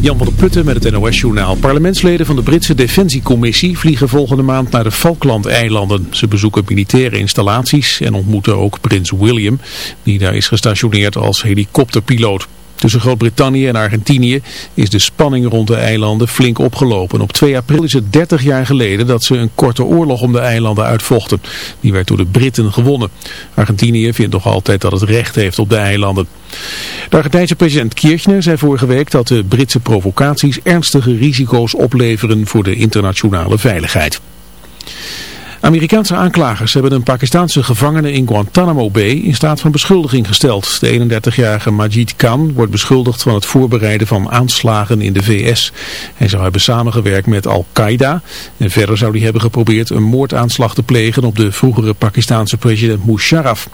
Jan van der Putten met het NOS-journaal. Parlementsleden van de Britse Defensiecommissie vliegen volgende maand naar de Falklandeilanden. Ze bezoeken militaire installaties en ontmoeten ook prins William, die daar is gestationeerd als helikopterpiloot. Tussen Groot-Brittannië en Argentinië is de spanning rond de eilanden flink opgelopen. Op 2 april is het 30 jaar geleden dat ze een korte oorlog om de eilanden uitvochten. Die werd door de Britten gewonnen. Argentinië vindt nog altijd dat het recht heeft op de eilanden. De Argentijnse president Kirchner zei vorige week dat de Britse provocaties ernstige risico's opleveren voor de internationale veiligheid. Amerikaanse aanklagers hebben een Pakistanse gevangene in Guantanamo Bay in staat van beschuldiging gesteld. De 31-jarige Majid Khan wordt beschuldigd van het voorbereiden van aanslagen in de VS. Hij zou hebben samengewerkt met Al-Qaeda en verder zou hij hebben geprobeerd een moordaanslag te plegen op de vroegere Pakistanse president Musharraf.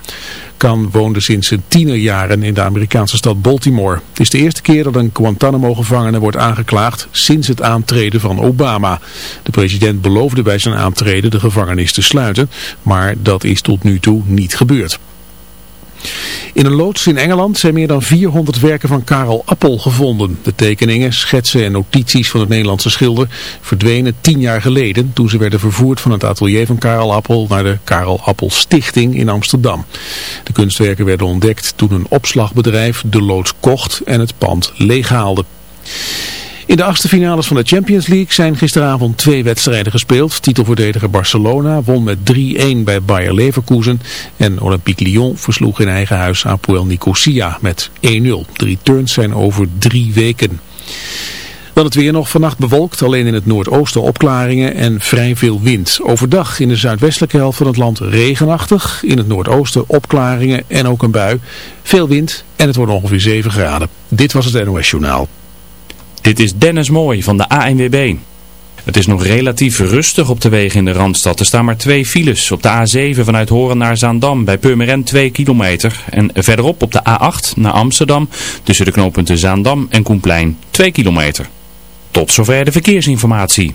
Khan woonde sinds zijn tienerjaren in de Amerikaanse stad Baltimore. Het is de eerste keer dat een Guantanamo-gevangene wordt aangeklaagd sinds het aantreden van Obama. De president beloofde bij zijn aantreden de gevangenis te sluiten, maar dat is tot nu toe niet gebeurd. In een loods in Engeland zijn meer dan 400 werken van Karel Appel gevonden. De tekeningen, schetsen en notities van het Nederlandse schilder verdwenen tien jaar geleden toen ze werden vervoerd van het atelier van Karel Appel naar de Karel Appel Stichting in Amsterdam. De kunstwerken werden ontdekt toen een opslagbedrijf de loods kocht en het pand leeghaalde. In de achtste finales van de Champions League zijn gisteravond twee wedstrijden gespeeld. Titelverdediger Barcelona won met 3-1 bij Bayer Leverkusen. En Olympique Lyon versloeg in eigen huis Apoel Nicosia met 1-0. De returns zijn over drie weken. Dan het weer nog vannacht bewolkt, alleen in het noordoosten opklaringen en vrij veel wind. Overdag in de zuidwestelijke helft van het land regenachtig, in het noordoosten opklaringen en ook een bui. Veel wind en het wordt ongeveer 7 graden. Dit was het NOS Journaal. Dit is Dennis Mooi van de ANWB. Het is nog relatief rustig op de wegen in de Randstad. Er staan maar twee files. Op de A7 vanuit Horen naar Zaandam bij Purmerend 2 kilometer. En verderop op de A8 naar Amsterdam tussen de knooppunten Zaandam en Koenplein 2 kilometer. Tot zover de verkeersinformatie.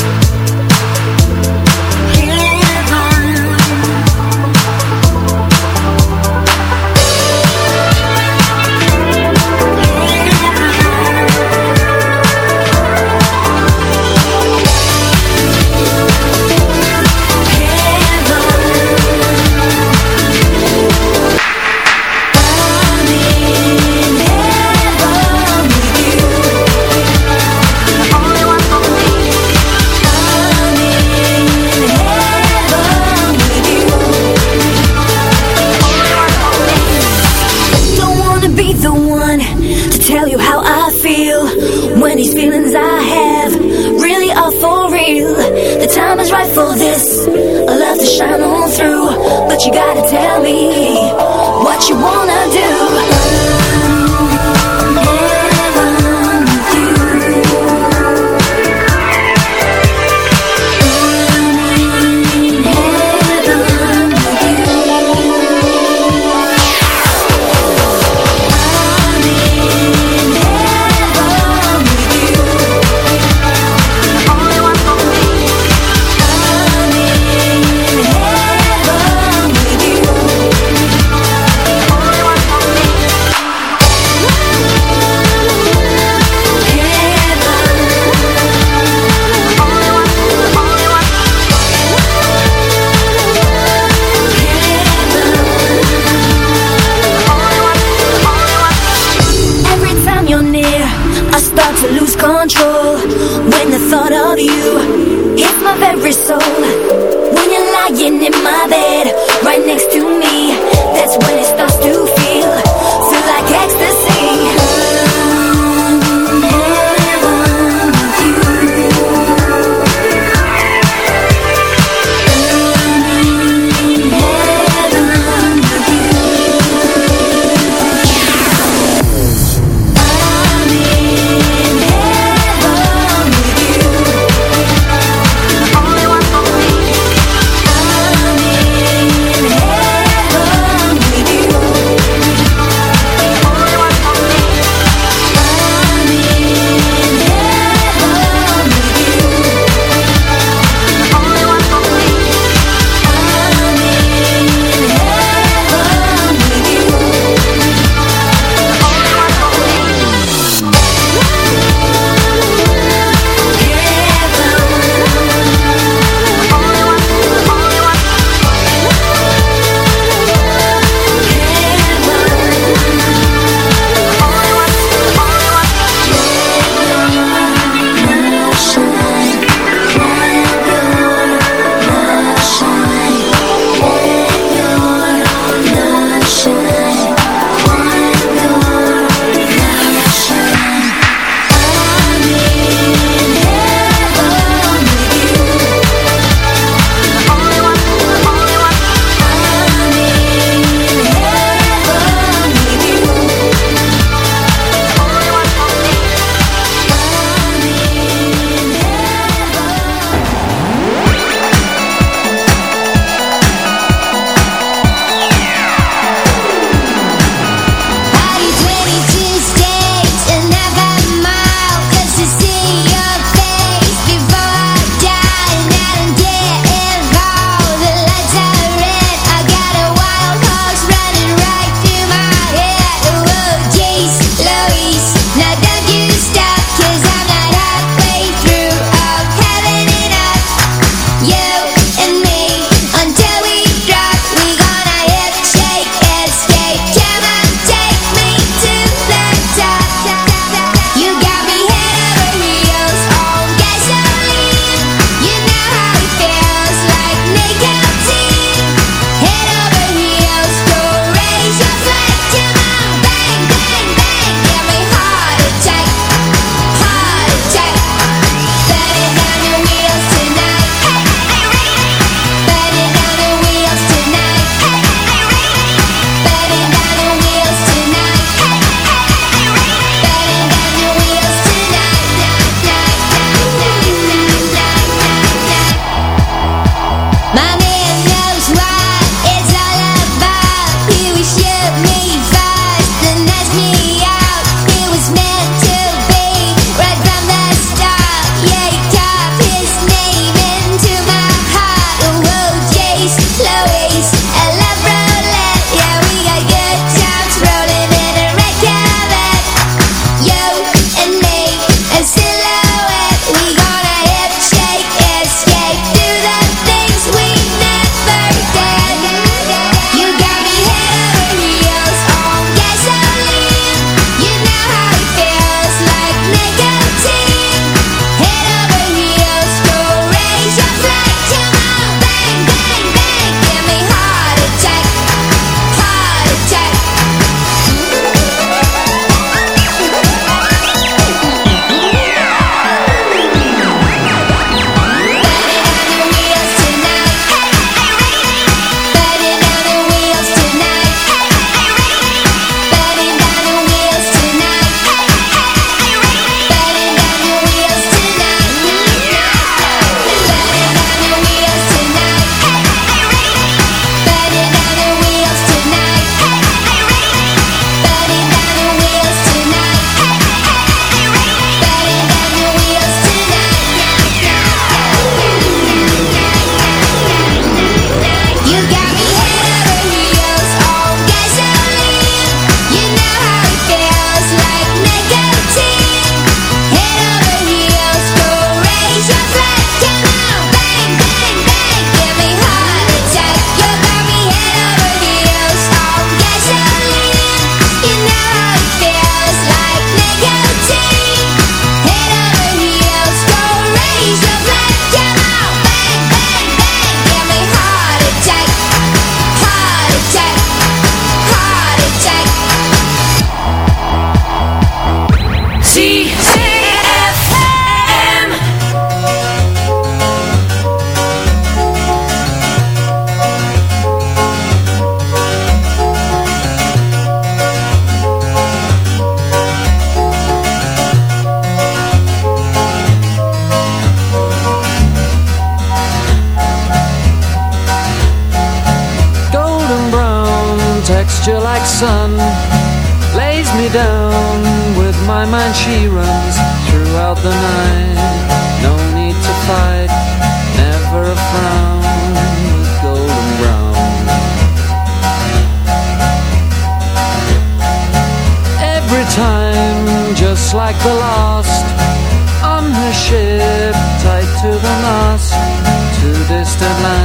stood like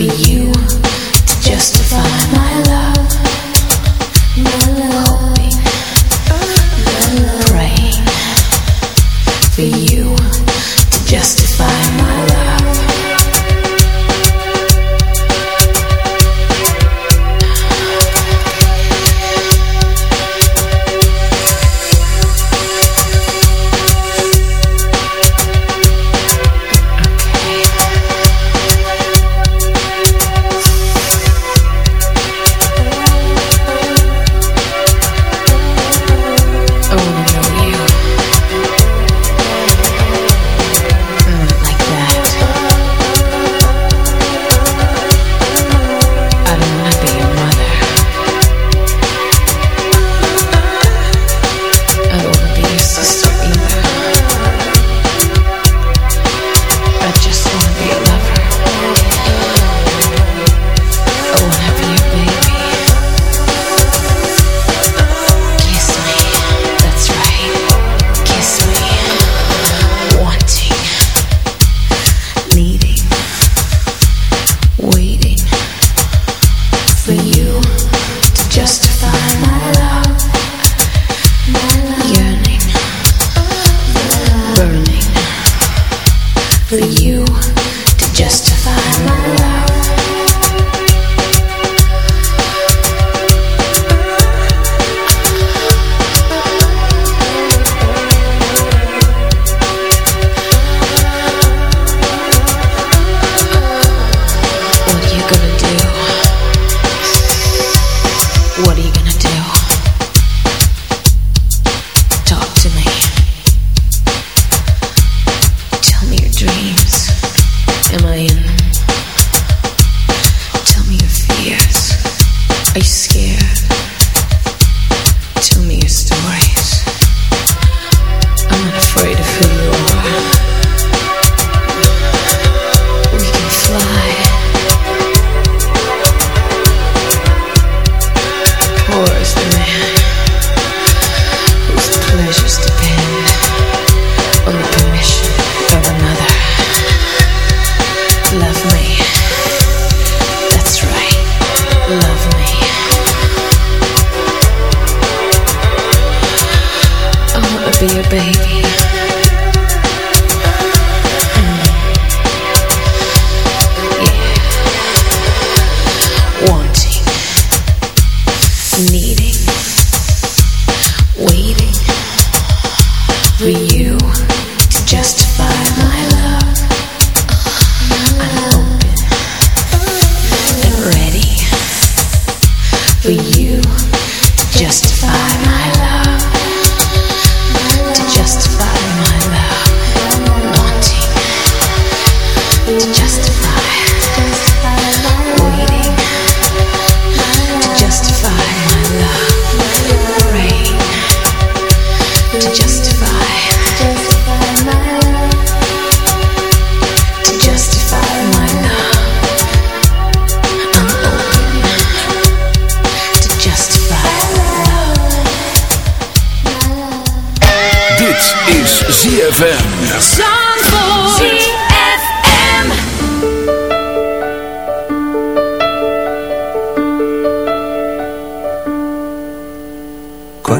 for you to justify my love.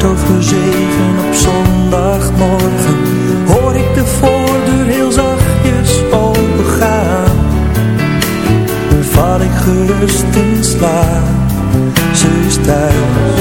toch over zeven op zondagmorgen. Hoor ik de voordeur heel zachtjes opengaan. Dan val ik gerust in slaap, ze is thuis.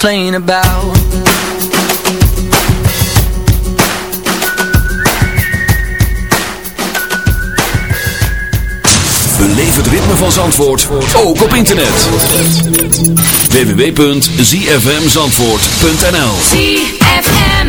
complain about. Beleef het ritme van Zandvoort, ook op internet. www.zfmzandvoort.nl ZFM